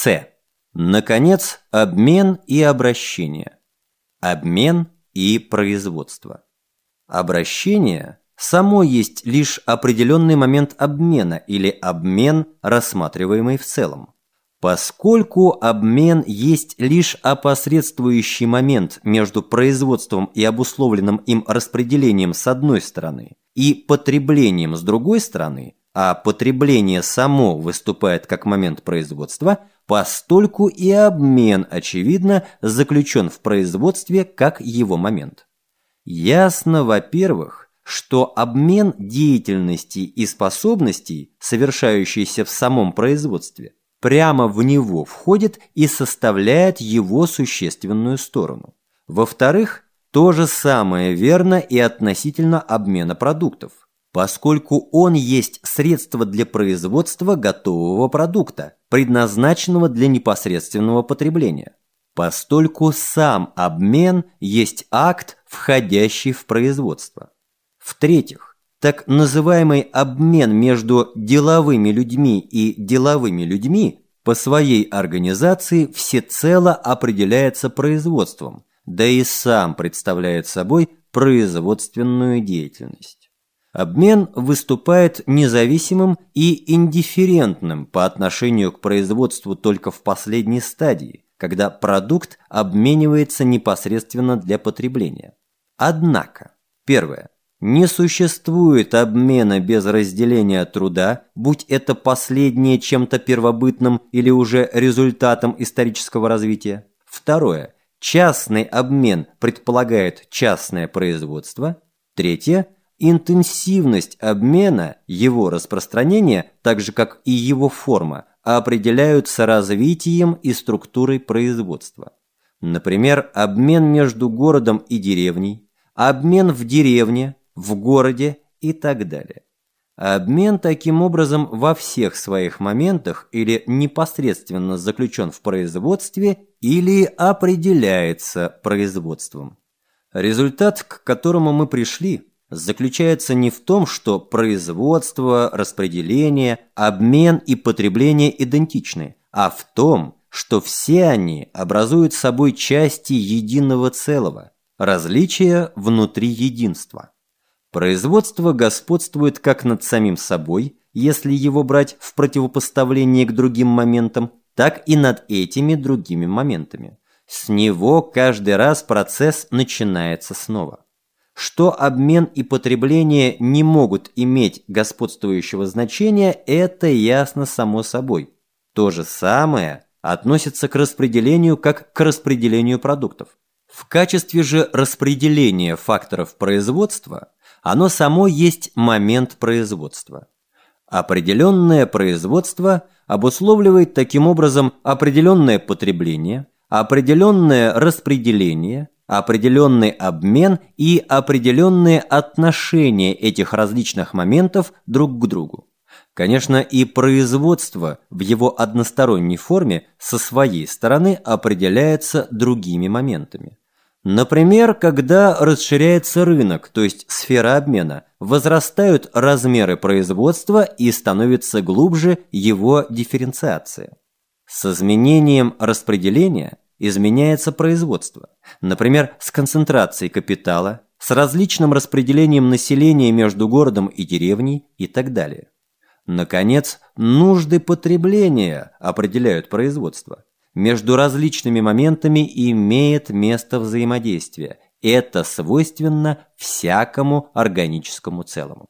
С. Наконец, обмен и обращение. Обмен и производство. Обращение само есть лишь определенный момент обмена или обмен, рассматриваемый в целом. Поскольку обмен есть лишь опосредствующий момент между производством и обусловленным им распределением с одной стороны и потреблением с другой стороны, а потребление само выступает как момент производства, постольку и обмен, очевидно, заключен в производстве как его момент. Ясно, во-первых, что обмен деятельности и способностей, совершающийся в самом производстве, прямо в него входит и составляет его существенную сторону. Во-вторых, то же самое верно и относительно обмена продуктов, поскольку он есть средство для производства готового продукта, предназначенного для непосредственного потребления. Постольку сам обмен есть акт, входящий в производство. В-третьих, так называемый обмен между деловыми людьми и деловыми людьми по своей организации всецело определяется производством, да и сам представляет собой производственную деятельность. Обмен выступает независимым и индифферентным по отношению к производству только в последней стадии, когда продукт обменивается непосредственно для потребления. Однако, первое – не существует обмена без разделения труда, будь это последнее чем-то первобытным или уже результатом исторического развития. Второе. Частный обмен предполагает частное производство. Третье. Интенсивность обмена, его распространение, так же как и его форма, определяются развитием и структурой производства. Например, обмен между городом и деревней, обмен в деревне, в городе и так далее. Обмен таким образом во всех своих моментах или непосредственно заключен в производстве или определяется производством. Результат, к которому мы пришли, заключается не в том, что производство, распределение, обмен и потребление идентичны, а в том, что все они образуют собой части единого целого, различия внутри единства. Производство господствует как над самим собой, если его брать в противопоставление к другим моментам, так и над этими другими моментами. С него каждый раз процесс начинается снова. Что обмен и потребление не могут иметь господствующего значения, это ясно само собой. То же самое относится к распределению как к распределению продуктов. В качестве же распределения факторов производства оно само есть момент производства. Определенное производство обусловливает таким образом определенное потребление, определенное распределение, определенный обмен и определенные отношения этих различных моментов друг к другу. Конечно, и производство в его односторонней форме со своей стороны определяется другими моментами. Например, когда расширяется рынок, то есть сфера обмена, возрастают размеры производства и становится глубже его дифференциация. С изменением распределения изменяется производство. Например, с концентрацией капитала, с различным распределением населения между городом и деревней и так далее. Наконец, нужды потребления определяют производство. Между различными моментами имеет место взаимодействие. Это свойственно всякому органическому целому.